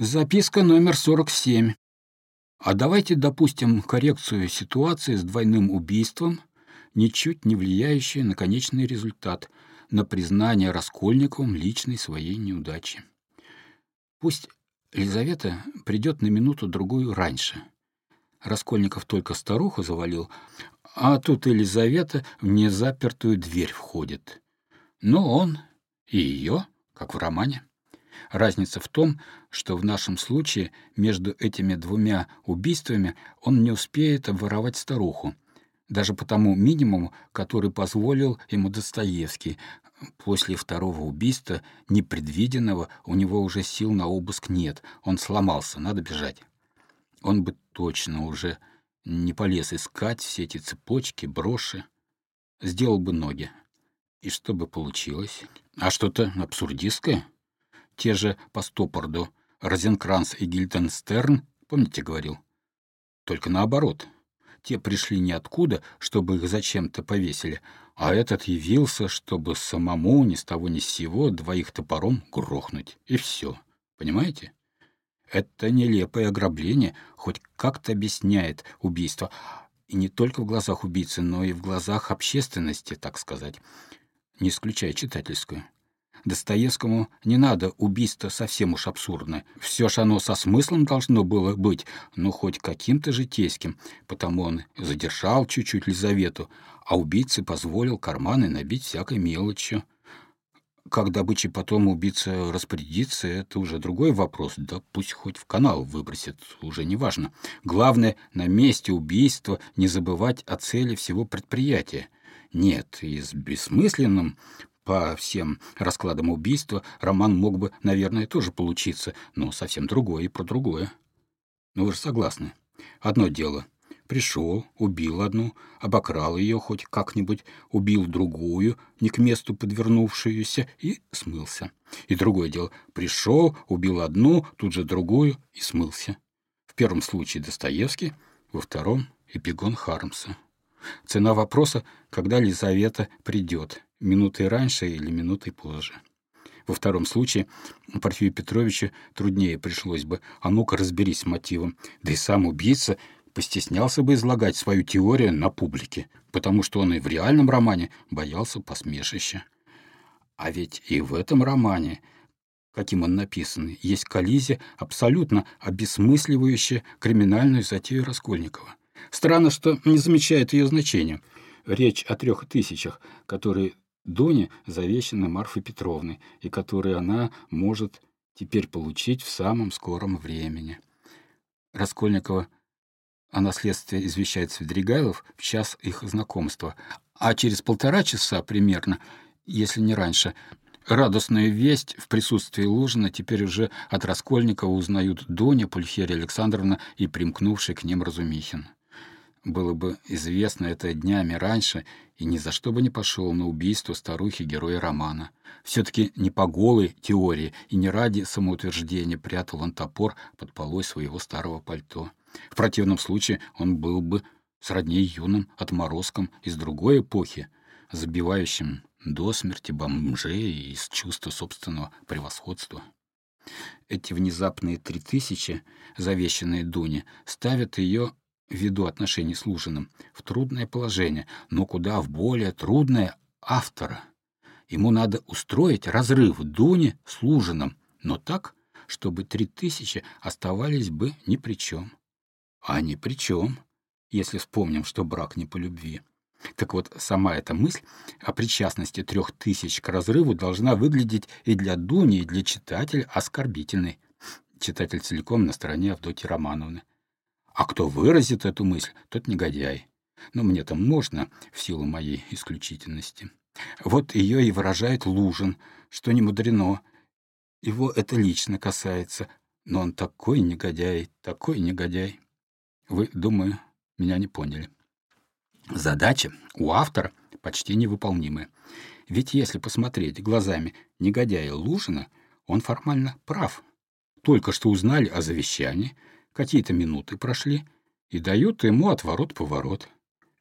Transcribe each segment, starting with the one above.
Записка номер 47. А давайте допустим коррекцию ситуации с двойным убийством, ничуть не влияющую на конечный результат, на признание Раскольниковым личной своей неудачи. Пусть Елизавета придет на минуту-другую раньше. Раскольников только старуху завалил, а тут Елизавета в незапертую дверь входит. Но он и ее, как в романе. Разница в том, что в нашем случае между этими двумя убийствами он не успеет обворовать старуху, даже по тому минимуму, который позволил ему Достоевский. После второго убийства, непредвиденного, у него уже сил на обыск нет, он сломался, надо бежать. Он бы точно уже не полез искать все эти цепочки, броши, сделал бы ноги. И что бы получилось? А что-то абсурдистское? Те же по стопорду Розенкранц и Гильденстерн, помните, говорил? Только наоборот. Те пришли ниоткуда, чтобы их зачем-то повесили, а этот явился, чтобы самому ни с того ни с сего двоих топором грохнуть. И все. Понимаете? Это нелепое ограбление хоть как-то объясняет убийство. И не только в глазах убийцы, но и в глазах общественности, так сказать, не исключая читательскую. Достоевскому не надо убийство совсем уж абсурдное. Все ж оно со смыслом должно было быть, но хоть каким-то житейским, потому он задержал чуть-чуть Лизавету, а убийце позволил карманы набить всякой мелочью. Как добычей потом убийца распорядится, это уже другой вопрос. Да пусть хоть в канал выбросит, уже не важно. Главное, на месте убийства не забывать о цели всего предприятия. Нет, и с бессмысленным по всем раскладам убийства роман мог бы, наверное, тоже получиться, но совсем другое и про другое. Ну вы же согласны. Одно дело. Пришел, убил одну, обокрал ее хоть как-нибудь, убил другую, не к месту подвернувшуюся, и смылся. И другое дело. Пришел, убил одну, тут же другую и смылся. В первом случае Достоевский, во втором — Эпигон Хармса. Цена вопроса, когда Лизавета придет, минутой раньше или минутой позже. Во втором случае Порфирию Петровичу труднее пришлось бы, а ну-ка разберись с мотивом, да и сам убийца постеснялся бы излагать свою теорию на публике, потому что он и в реальном романе боялся посмешища. А ведь и в этом романе, каким он написан, есть коллизия, абсолютно обесмысливающая криминальную затею Раскольникова. Странно, что не замечает ее значения. Речь о трех тысячах, которые Дуне завещаны Марфой Петровной, и которые она может теперь получить в самом скором времени. Раскольникова о наследстве извещает Свидригайлов в час их знакомства, а через полтора часа примерно, если не раньше, радостную весть в присутствии Лужина теперь уже от Раскольникова узнают Дуня, Пульхерия Александровна и примкнувший к ним Разумихин. Было бы известно это днями раньше, и ни за что бы не пошел на убийство старухи-героя романа. Все-таки не по голой теории и не ради самоутверждения прятал он топор под полой своего старого пальто. В противном случае он был бы сродни юным отморозком из другой эпохи, забивающим до смерти бомжей из чувства собственного превосходства. Эти внезапные три тысячи, завещанные Дуне, ставят ее ввиду отношений с Лужиным, в трудное положение, но куда в более трудное автора. Ему надо устроить разрыв Дуни с Лужиным, но так, чтобы три тысячи оставались бы ни при чем. А ни при чем, если вспомним, что брак не по любви. Так вот, сама эта мысль о причастности трех тысяч к разрыву должна выглядеть и для Дуни, и для читателя оскорбительной. Читатель целиком на стороне Авдотьи Романовны. А кто выразит эту мысль, тот негодяй. Но мне-то можно, в силу моей исключительности. Вот ее и выражает Лужин, что не мудрено. Его это лично касается, но он такой негодяй, такой негодяй. Вы, думаю, меня не поняли. Задача у автора почти невыполнимая. Ведь если посмотреть глазами негодяя Лужина, он формально прав. Только что узнали о завещании — Какие-то минуты прошли, и дают ему отворот-поворот.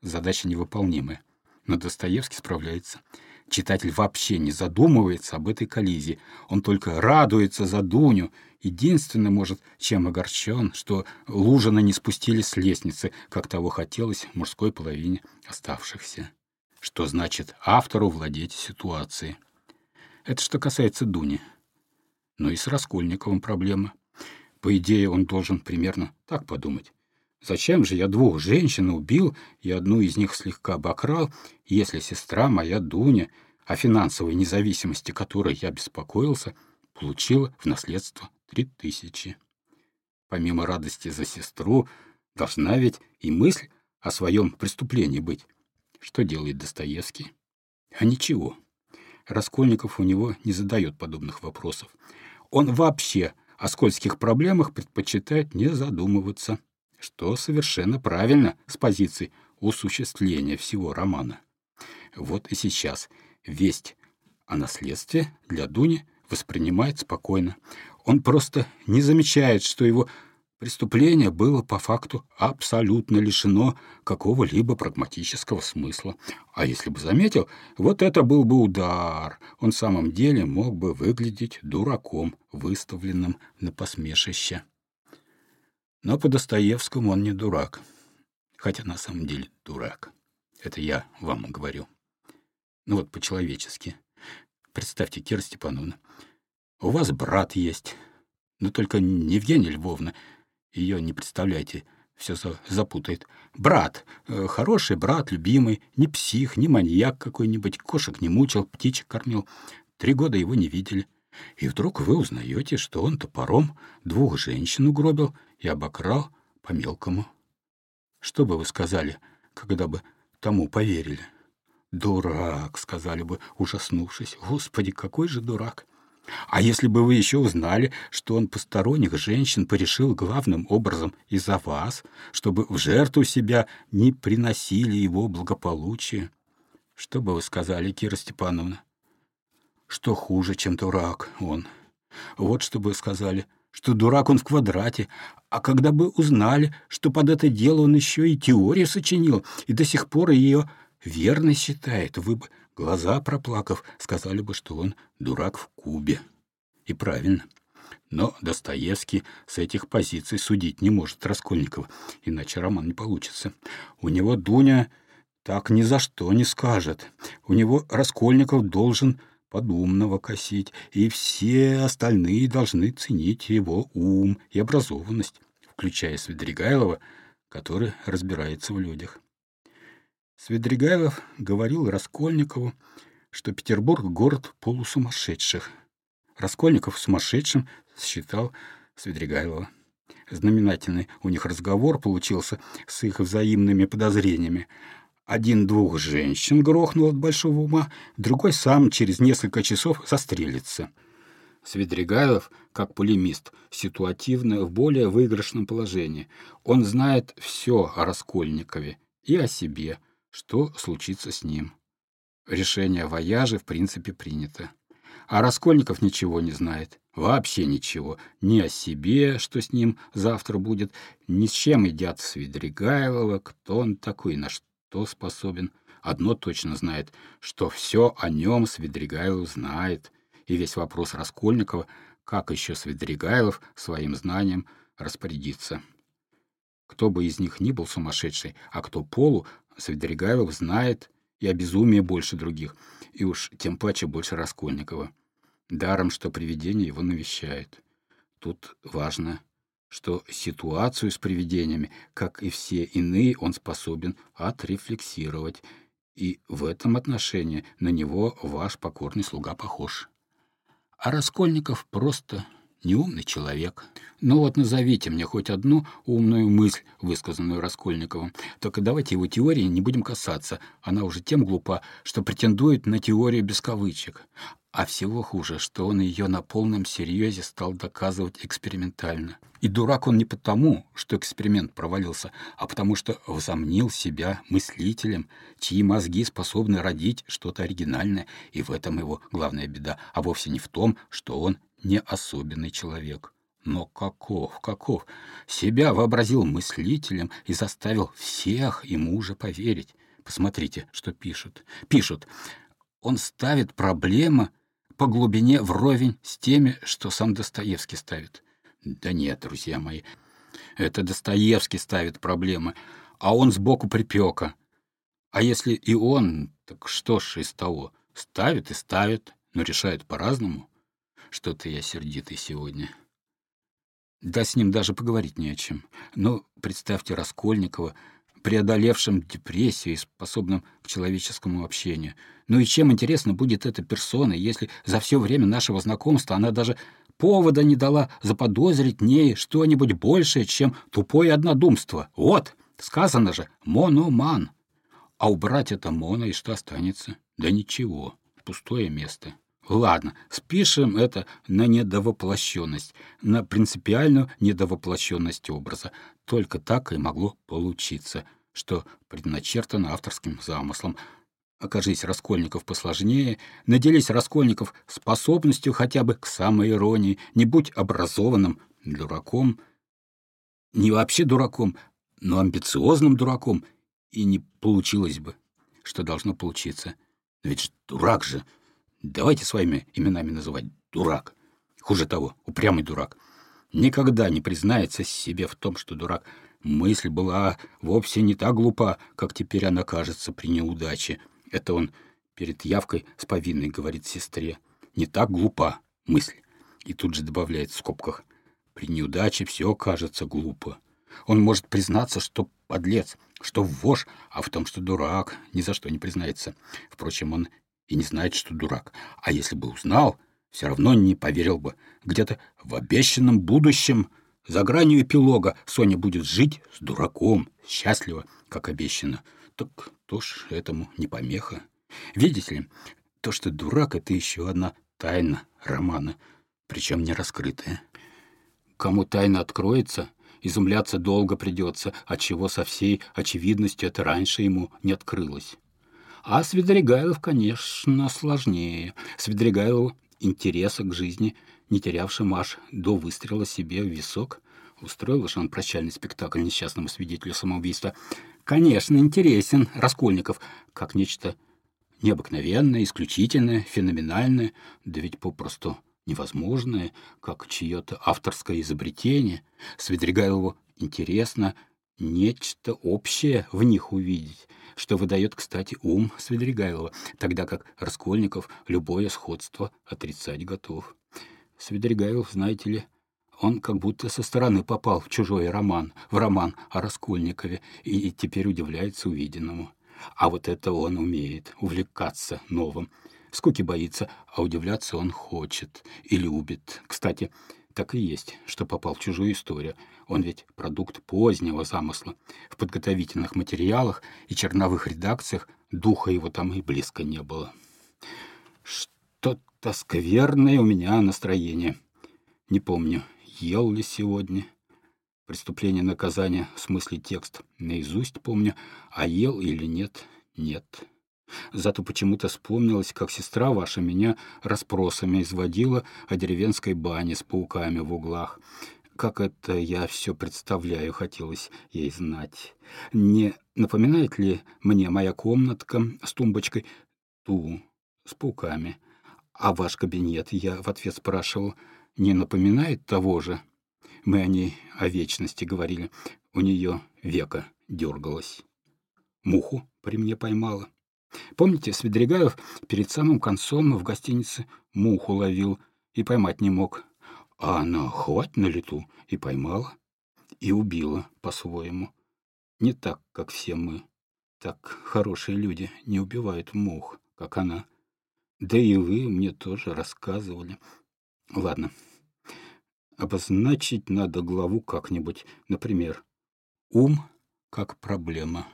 Задача невыполнимая. Но Достоевский справляется. Читатель вообще не задумывается об этой коллизии. Он только радуется за Дуню. Единственное, может, чем огорчен, что Лужина не спустили с лестницы, как того хотелось мужской половине оставшихся. Что значит автору владеть ситуацией? Это что касается Дуни. Но и с Раскольниковым проблема. По идее, он должен примерно так подумать. Зачем же я двух женщин убил и одну из них слегка обокрал, если сестра моя Дуня, о финансовой независимости которой я беспокоился, получила в наследство три тысячи? Помимо радости за сестру, должна ведь и мысль о своем преступлении быть. Что делает Достоевский? А ничего. Раскольников у него не задает подобных вопросов. Он вообще о скользких проблемах предпочитает не задумываться что совершенно правильно с позиции осуществления всего романа. Вот и сейчас весть о наследстве для Дуни воспринимает спокойно. Он просто не замечает, что его преступление было по факту абсолютно лишено какого-либо прагматического смысла. А если бы заметил, вот это был бы удар. Он в самом деле мог бы выглядеть дураком, выставленным на посмешище. Но по Достоевскому он не дурак. Хотя на самом деле дурак. Это я вам говорю. Ну вот по-человечески. Представьте, Кира Степановна, у вас брат есть, но только не Евгения Львовна. Ее не представляете, все за запутает. Брат, э, хороший брат, любимый, не псих, не маньяк какой-нибудь, кошек не мучил, птичек кормил. Три года его не видели. И вдруг вы узнаете, что он топором двух женщин угробил и обокрал по-мелкому. Что бы вы сказали, когда бы тому поверили? «Дурак», — сказали бы, ужаснувшись. «Господи, какой же дурак!» А если бы вы еще узнали, что он посторонних женщин порешил главным образом из-за вас, чтобы в жертву себя не приносили его благополучие, что бы вы сказали, Кира Степановна? Что хуже, чем дурак он? Вот что бы сказали — что дурак он в квадрате, а когда бы узнали, что под это дело он еще и теорию сочинил, и до сих пор ее верно считает, вы бы, глаза проплакав, сказали бы, что он дурак в кубе. И правильно. Но Достоевский с этих позиций судить не может Раскольникова, иначе роман не получится. У него Дуня так ни за что не скажет. У него Раскольников должен подумного косить, и все остальные должны ценить его ум и образованность, включая Свидригайлова, который разбирается в людях. Свидригайлов говорил Раскольникову, что Петербург — город полусумасшедших. Раскольников сумасшедшим считал Свидригайлова. Знаменательный у них разговор получился с их взаимными подозрениями, один двух женщин грохнул от большого ума, другой сам через несколько часов застрелится. Свидригайлов, как полемист, ситуативно в более выигрышном положении. Он знает все о Раскольникове и о себе, что случится с ним. Решение вояжи в принципе принято. А Раскольников ничего не знает. Вообще ничего. Ни о себе, что с ним завтра будет, ни с чем едят Свидригайлова, кто он такой, на что способен. Одно точно знает, что все о нем Свидригайлов знает, и весь вопрос Раскольникова, как еще Свидригайлов своим знанием распорядится. Кто бы из них ни был сумасшедший, а кто полу, Свидригайлов знает и о безумии больше других, и уж тем паче больше Раскольникова. Даром, что привидение его навещает. Тут важно что ситуацию с привидениями, как и все иные, он способен отрефлексировать, и в этом отношении на него ваш покорный слуга похож. А Раскольников просто неумный человек. Ну вот назовите мне хоть одну умную мысль, высказанную Раскольниковым. Только давайте его теории не будем касаться. Она уже тем глупа, что претендует на теорию без кавычек. А всего хуже, что он ее на полном серьезе стал доказывать экспериментально. И дурак он не потому, что эксперимент провалился, а потому что возомнил себя мыслителем, чьи мозги способны родить что-то оригинальное, и в этом его главная беда, а вовсе не в том, что он не особенный человек. Но каков, каков? Себя вообразил мыслителем и заставил всех ему уже поверить. Посмотрите, что пишут. Пишут. Он ставит проблемы по глубине вровень с теми, что сам Достоевский ставит. Да нет, друзья мои, это Достоевский ставит проблемы, а он сбоку припека. А если и он, так что ж из того? Ставит и ставит, но решает по-разному. Что-то я сердитый сегодня. Да с ним даже поговорить не о чем. Но представьте Раскольникова, преодолевшим депрессию и способным к человеческому общению. Ну и чем интересно будет эта персона, если за все время нашего знакомства она даже повода не дала заподозрить ней что-нибудь большее, чем тупое однодумство. Вот, сказано же, мономан. А убрать это моно, и что останется? Да ничего, пустое место. Ладно, спишем это на недовоплощенность, на принципиальную недовоплощенность образа. Только так и могло получиться, что предначертано авторским замыслом. Окажись Раскольников посложнее, наделись Раскольников способностью хотя бы к самоиронии, не будь образованным дураком, не вообще дураком, но амбициозным дураком, и не получилось бы, что должно получиться. Ведь дурак же — Давайте своими именами называть. Дурак. Хуже того, упрямый дурак. Никогда не признается себе в том, что дурак. Мысль была вовсе не так глупа, как теперь она кажется при неудаче. Это он перед явкой с повинной говорит сестре. Не так глупа мысль. И тут же добавляет в скобках. При неудаче все кажется глупо. Он может признаться, что подлец, что вож, а в том, что дурак, ни за что не признается. Впрочем, он и не знает, что дурак. А если бы узнал, все равно не поверил бы. Где-то в обещанном будущем, за гранью эпилога, Соня будет жить с дураком, счастливо, как обещано. Так то ж этому не помеха. Видите ли, то, что дурак, это еще одна тайна романа, причем не раскрытая. Кому тайна откроется, изумляться долго придется, отчего со всей очевидностью это раньше ему не открылось. А Свидригайлов, конечно, сложнее. Свидригайлову интереса к жизни, не терявшим аж до выстрела себе в висок, устроил же он прощальный спектакль несчастному свидетелю самоубийства. Конечно, интересен Раскольников, как нечто необыкновенное, исключительное, феноменальное, да ведь попросту невозможное, как чье-то авторское изобретение. Свидригайлову интересно нечто общее в них увидеть — что выдает, кстати, ум Свидригайлова, тогда как Раскольников любое сходство отрицать готов. Свидригайлов, знаете ли, он как будто со стороны попал в чужой роман, в роман о Раскольникове, и теперь удивляется увиденному. А вот это он умеет, увлекаться новым. Скуки боится, а удивляться он хочет и любит. Кстати, так и есть, что попал в чужую историю. Он ведь продукт позднего замысла. В подготовительных материалах и черновых редакциях духа его там и близко не было. Что-то скверное у меня настроение. Не помню, ел ли сегодня. Преступление наказания в смысле текст наизусть помню, а ел или нет — нет. Зато почему-то вспомнилось, как сестра ваша меня расспросами изводила о деревенской бане с пауками в углах. Как это я все представляю, хотелось ей знать. Не напоминает ли мне моя комнатка с тумбочкой ту с пауками? А ваш кабинет, я в ответ спрашивал, не напоминает того же? Мы о ней о вечности говорили. У нее века дергалось. Муху при мне поймала. Помните, Свидригайлов перед самым концом в гостинице муху ловил и поймать не мог. А она хвать на лету и поймала, и убила по-своему. Не так, как все мы. Так хорошие люди не убивают мух, как она. Да и вы мне тоже рассказывали. Ладно. Обозначить надо главу как-нибудь. Например, ум как проблема.